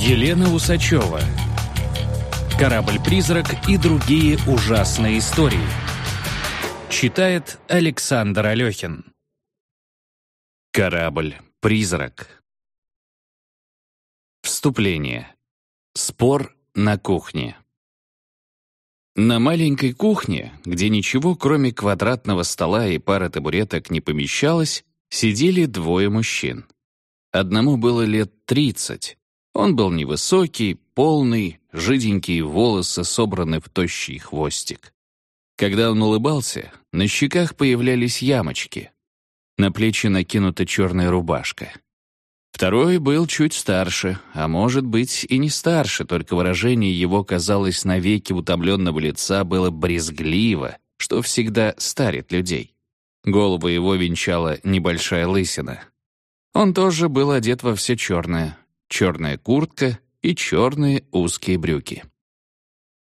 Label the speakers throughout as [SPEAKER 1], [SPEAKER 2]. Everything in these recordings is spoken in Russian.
[SPEAKER 1] Елена Усачева. «Корабль-призрак» и другие ужасные истории. Читает Александр Алехин. «Корабль-призрак». Вступление. Спор на кухне. На маленькой кухне, где ничего кроме квадратного стола и пары табуреток не помещалось, сидели двое мужчин. Одному было лет тридцать. Он был невысокий, полный, жиденькие волосы собраны в тощий хвостик. Когда он улыбался, на щеках появлялись ямочки. На плечи накинута черная рубашка. Второй был чуть старше, а может быть и не старше, только выражение его, казалось, навеки утомленного лица было брезгливо, что всегда старит людей. Голову его венчала небольшая лысина. Он тоже был одет во все черное. Черная куртка и черные узкие брюки.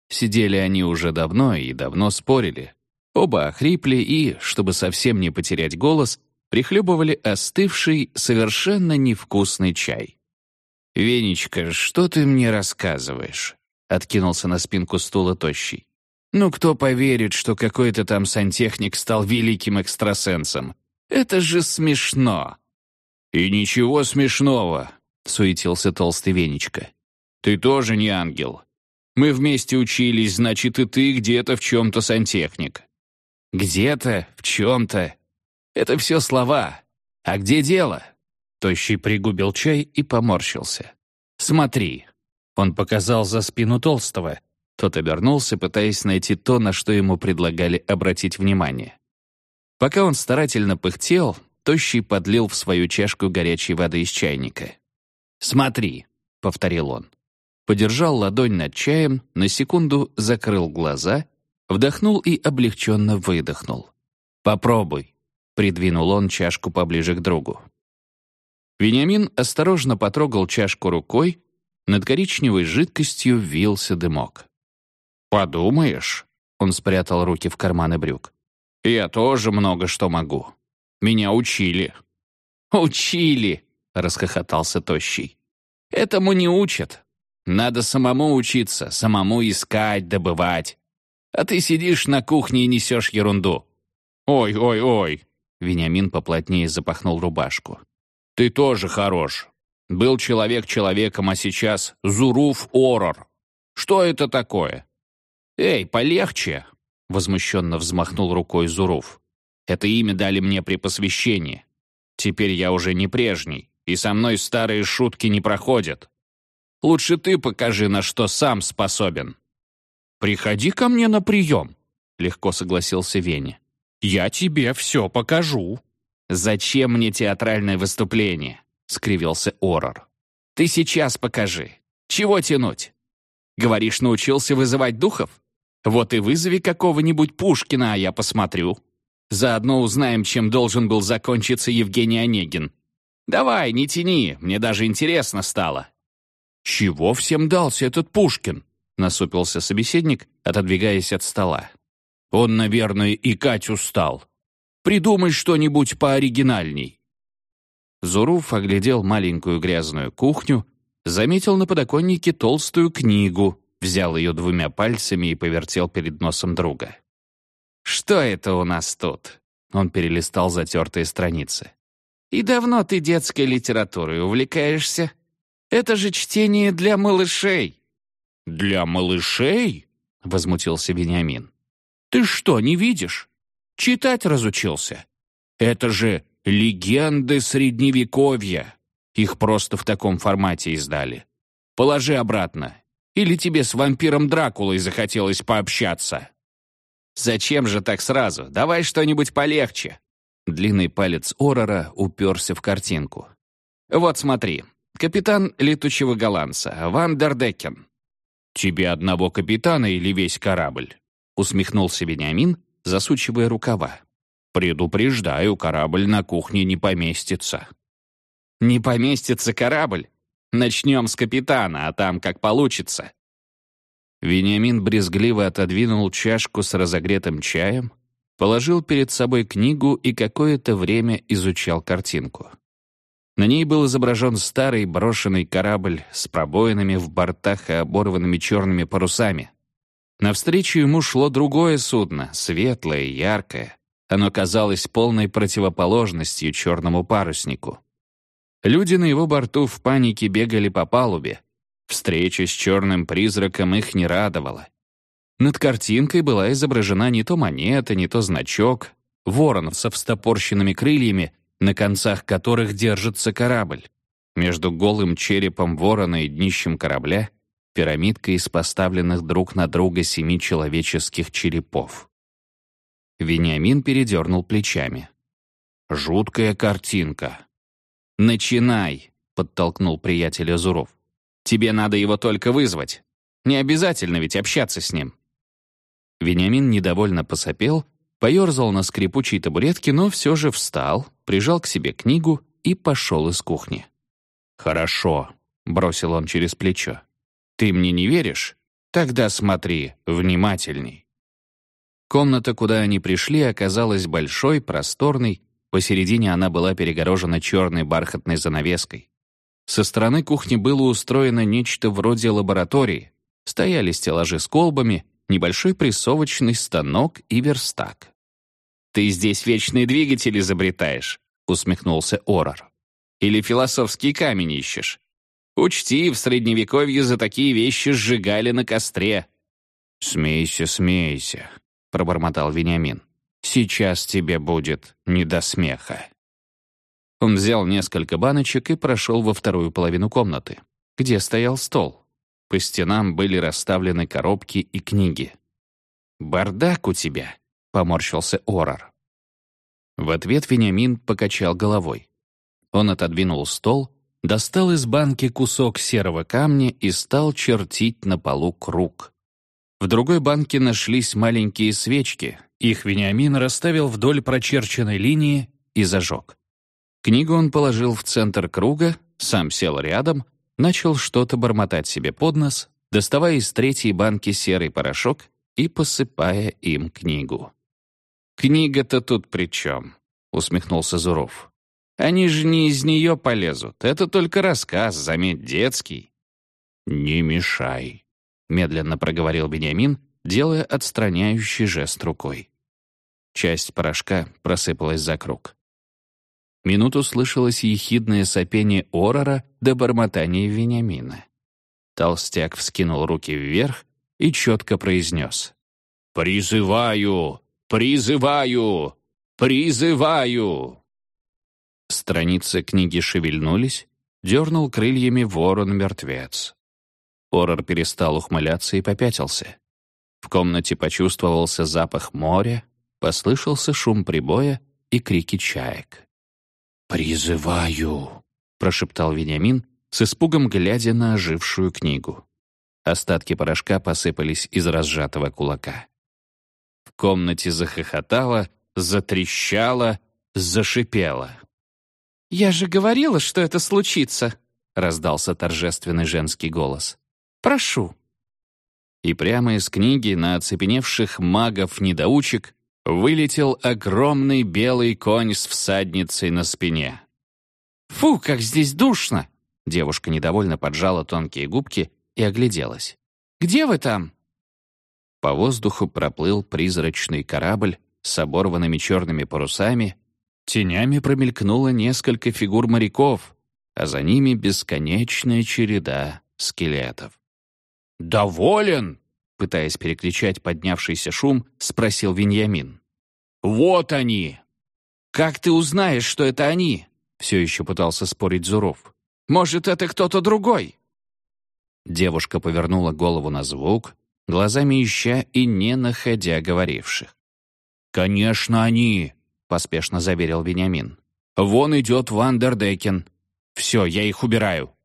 [SPEAKER 1] Сидели они уже давно и давно спорили. Оба охрипли и, чтобы совсем не потерять голос, прихлебывали остывший, совершенно невкусный чай. «Венечка, что ты мне рассказываешь?» — откинулся на спинку стула тощий. «Ну кто поверит, что какой-то там сантехник стал великим экстрасенсом? Это же смешно!» «И ничего смешного», — суетился толстый Венечка. «Ты тоже не ангел. Мы вместе учились, значит, и ты где-то в чем-то сантехник». «Где-то, в чем-то. Это все слова. А где дело?» Тощий пригубил чай и поморщился. «Смотри». Он показал за спину Толстого. Тот обернулся, пытаясь найти то, на что ему предлагали обратить внимание. Пока он старательно пыхтел, Тощий подлил в свою чашку горячей воды из чайника. «Смотри», — повторил он. Подержал ладонь над чаем, на секунду закрыл глаза, вдохнул и облегченно выдохнул. «Попробуй», — придвинул он чашку поближе к другу. Вениамин осторожно потрогал чашку рукой, над коричневой жидкостью вился дымок. «Подумаешь», — он спрятал руки в карманы брюк, «я тоже много что могу. Меня учили». «Учили!» — расхохотался Тощий. «Этому не учат. Надо самому учиться, самому искать, добывать. А ты сидишь на кухне и несешь ерунду». «Ой, ой, ой!» — Вениамин поплотнее запахнул рубашку. «Ты тоже хорош. Был человек человеком, а сейчас Зуруф Орор. Что это такое?» «Эй, полегче!» — возмущенно взмахнул рукой Зуруф. Это имя дали мне при посвящении. Теперь я уже не прежний, и со мной старые шутки не проходят. Лучше ты покажи, на что сам способен». «Приходи ко мне на прием», — легко согласился Веня. «Я тебе все покажу». «Зачем мне театральное выступление?» — скривился Орор. «Ты сейчас покажи. Чего тянуть? Говоришь, научился вызывать духов? Вот и вызови какого-нибудь Пушкина, а я посмотрю. Заодно узнаем, чем должен был закончиться Евгений Онегин. Давай, не тяни, мне даже интересно стало». «Чего всем дался этот Пушкин?» — насупился собеседник, отодвигаясь от стола. «Он, наверное, и Катю стал. Придумай что-нибудь пооригинальней». Зуруф оглядел маленькую грязную кухню, заметил на подоконнике толстую книгу, взял ее двумя пальцами и повертел перед носом друга. «Что это у нас тут?» Он перелистал затертые страницы. «И давно ты детской литературой увлекаешься? Это же чтение для малышей». «Для малышей?» — возмутился Вениамин. «Ты что, не видишь? Читать разучился. Это же легенды Средневековья. Их просто в таком формате издали. Положи обратно. Или тебе с вампиром Дракулой захотелось пообщаться?» «Зачем же так сразу? Давай что-нибудь полегче». Длинный палец Орора уперся в картинку. «Вот смотри. Капитан летучего голландца, Ван Дердекен». «Тебе одного капитана или весь корабль?» усмехнулся Вениамин, засучивая рукава. «Предупреждаю, корабль на кухне не поместится». «Не поместится корабль? Начнем с капитана, а там как получится. Вениамин брезгливо отодвинул чашку с разогретым чаем, положил перед собой книгу и какое-то время изучал картинку. На ней был изображен старый брошенный корабль с пробоинами в бортах и оборванными черными парусами. Навстречу ему шло другое судно, светлое яркое. Оно казалось полной противоположностью черному паруснику. Люди на его борту в панике бегали по палубе. Встреча с черным призраком их не радовала. Над картинкой была изображена не то монета, не то значок, ворон со встопорщенными крыльями, на концах которых держится корабль. Между голым черепом ворона и днищем корабля — пирамидка из поставленных друг на друга семи человеческих черепов. Вениамин передернул плечами. «Жуткая картинка». «Начинай», — подтолкнул приятель Азуров. «Тебе надо его только вызвать. Не обязательно ведь общаться с ним». Вениамин недовольно посопел, поерзал на скрипучей табуретке, но все же встал, прижал к себе книгу и пошел из кухни. «Хорошо», — бросил он через плечо. «Ты мне не веришь? Тогда смотри внимательней». Комната, куда они пришли, оказалась большой, просторной, посередине она была перегорожена черной бархатной занавеской. Со стороны кухни было устроено нечто вроде лаборатории. Стояли стеллажи с колбами, небольшой прессовочный станок и верстак. «Ты здесь вечный двигатель изобретаешь», — усмехнулся Орор. «Или философский камень ищешь? Учти, в Средневековье за такие вещи сжигали на костре». «Смейся, смейся», — пробормотал Вениамин. «Сейчас тебе будет не до смеха». Он взял несколько баночек и прошел во вторую половину комнаты, где стоял стол. По стенам были расставлены коробки и книги. «Бардак у тебя», — поморщился Орор. В ответ Вениамин покачал головой. Он отодвинул стол, достал из банки кусок серого камня и стал чертить на полу круг. В другой банке нашлись маленькие свечки. Их Вениамин расставил вдоль прочерченной линии и зажег. Книгу он положил в центр круга, сам сел рядом начал что-то бормотать себе под нос, доставая из третьей банки серый порошок и посыпая им книгу. «Книга-то тут при чем?» — усмехнулся Зуров. «Они же не из нее полезут. Это только рассказ, заметь, детский». «Не мешай», — медленно проговорил Бениамин, делая отстраняющий жест рукой. Часть порошка просыпалась за круг. Минуту слышалось ехидное сопение Орора до бормотания Вениамина. Толстяк вскинул руки вверх и четко произнес. «Призываю! Призываю! Призываю!» Страницы книги шевельнулись, дернул крыльями ворон-мертвец. Орор перестал ухмыляться и попятился. В комнате почувствовался запах моря, послышался шум прибоя и крики чаек. «Призываю», — прошептал Вениамин, с испугом глядя на ожившую книгу. Остатки порошка посыпались из разжатого кулака. В комнате захохотало, затрещало, зашипело.
[SPEAKER 2] «Я же говорила, что это случится», — раздался торжественный женский голос. «Прошу».
[SPEAKER 1] И прямо из книги на оцепеневших магов-недоучек вылетел огромный белый конь с всадницей на спине.
[SPEAKER 2] «Фу, как здесь душно!» Девушка недовольно поджала тонкие губки и огляделась. «Где вы там?»
[SPEAKER 1] По воздуху проплыл призрачный корабль с оборванными черными парусами, тенями промелькнуло несколько фигур моряков, а за ними бесконечная череда скелетов.
[SPEAKER 2] «Доволен?»
[SPEAKER 1] пытаясь перекричать поднявшийся шум, спросил Виньямин.
[SPEAKER 2] «Вот они!» «Как ты узнаешь, что это они?» Все еще пытался спорить Зуров. «Может, это кто-то другой?»
[SPEAKER 1] Девушка повернула голову на звук, глазами ища и не находя говоривших.
[SPEAKER 2] «Конечно, они!»
[SPEAKER 1] — поспешно заверил Вениамин.
[SPEAKER 2] «Вон идет Вандердекен. Все, я их убираю».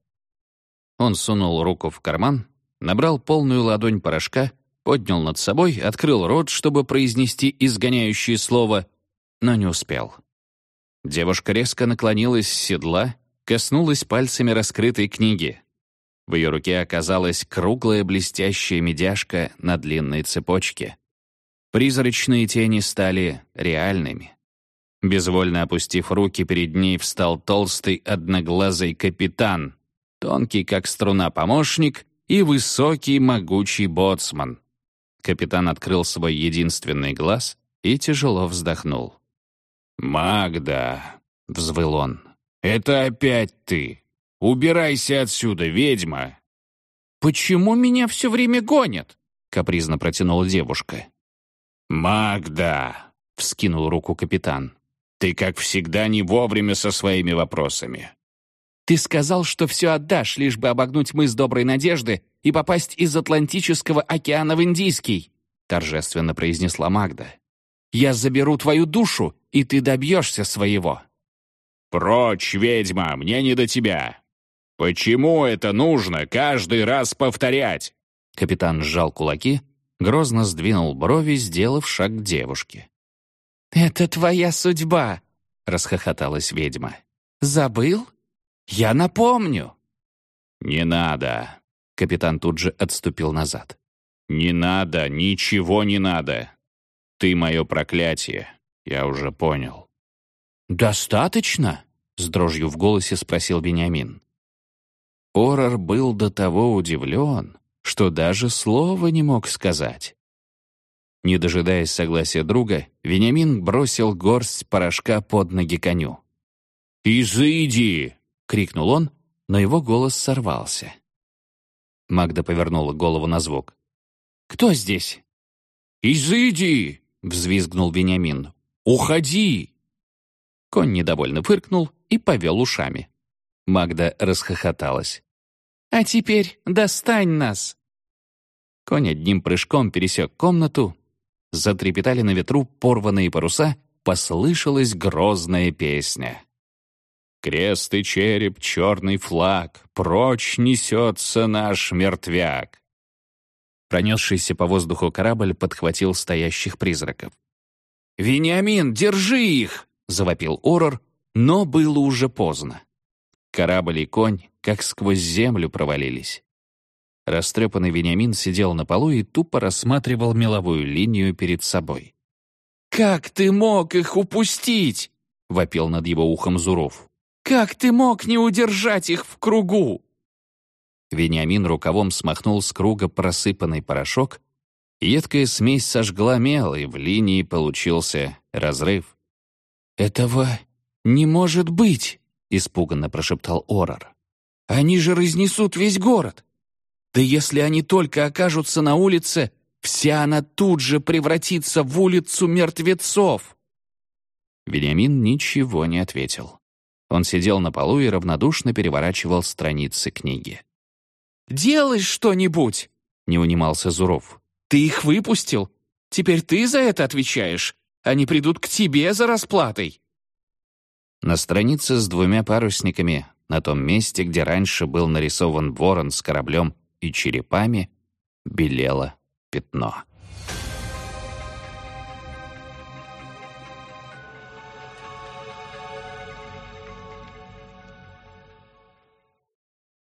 [SPEAKER 1] Он сунул руку в карман, набрал полную ладонь порошка, поднял над собой, открыл рот, чтобы произнести изгоняющее слово, но не успел. Девушка резко наклонилась с седла, коснулась пальцами раскрытой книги. В ее руке оказалась круглая блестящая медяшка на длинной цепочке. Призрачные тени стали реальными. Безвольно опустив руки, перед ней встал толстый одноглазый капитан, тонкий, как струна, помощник и высокий, могучий боцман. Капитан открыл свой единственный глаз и тяжело вздохнул. «Магда!» — взвыл он. «Это опять ты! Убирайся отсюда, ведьма!»
[SPEAKER 2] «Почему меня все время гонят?» — капризно протянула девушка.
[SPEAKER 1] «Магда!» — вскинул руку капитан. «Ты, как всегда, не вовремя со своими вопросами».
[SPEAKER 2] «Ты сказал, что все отдашь, лишь бы обогнуть мыс Доброй Надежды и попасть из Атлантического океана в Индийский», — торжественно произнесла Магда. «Я заберу твою душу, и ты добьешься своего».
[SPEAKER 1] «Прочь, ведьма, мне не до тебя. Почему это нужно каждый раз повторять?» Капитан сжал кулаки, грозно сдвинул брови, сделав шаг к девушке.
[SPEAKER 2] «Это твоя судьба», — расхохоталась ведьма. «Забыл? Я напомню».
[SPEAKER 1] «Не надо», — капитан тут же отступил назад. «Не надо, ничего не надо. Ты мое проклятие, я уже понял».
[SPEAKER 2] «Достаточно?» — с дрожью в голосе спросил Вениамин.
[SPEAKER 1] Орор был до того удивлен, что даже слова не мог сказать. Не дожидаясь согласия друга, Вениамин бросил горсть порошка под ноги коню. «Изыди!» — крикнул он, но его голос сорвался. Магда повернула голову на звук.
[SPEAKER 2] «Кто здесь?»
[SPEAKER 1] «Изыди!» — взвизгнул Вениамин. «Уходи!»
[SPEAKER 2] Конь недовольно фыркнул и повел ушами.
[SPEAKER 1] Магда расхохоталась.
[SPEAKER 2] «А теперь достань нас!»
[SPEAKER 1] Конь одним прыжком пересек комнату. Затрепетали на ветру порванные паруса, послышалась грозная песня. «Крест и череп, черный флаг, прочь несется наш мертвяк!» Пронесшийся по воздуху корабль подхватил стоящих призраков.
[SPEAKER 2] «Вениамин, держи их!» — завопил Орор, но было уже поздно.
[SPEAKER 1] Корабль и конь как сквозь землю провалились. Растрепанный Вениамин сидел на полу и тупо рассматривал меловую линию перед собой.
[SPEAKER 2] «Как ты мог их упустить?» — вопил над его ухом Зуров. «Как ты мог не удержать их в кругу?»
[SPEAKER 1] Вениамин рукавом смахнул с круга просыпанный порошок, едкая смесь сожгла мел, и в линии получился разрыв.
[SPEAKER 2] «Этого не может быть!» — испуганно прошептал Орор. «Они же разнесут весь город! Да если они только окажутся на улице, вся она тут же превратится в улицу мертвецов!»
[SPEAKER 1] Вениамин ничего не ответил. Он сидел на полу и равнодушно переворачивал страницы книги.
[SPEAKER 2] «Делай что-нибудь!» — не унимался Зуров. «Ты их выпустил. Теперь ты за это отвечаешь. Они придут к тебе за расплатой».
[SPEAKER 1] На странице с двумя парусниками, на том месте, где раньше был нарисован ворон с кораблем и черепами, белело пятно.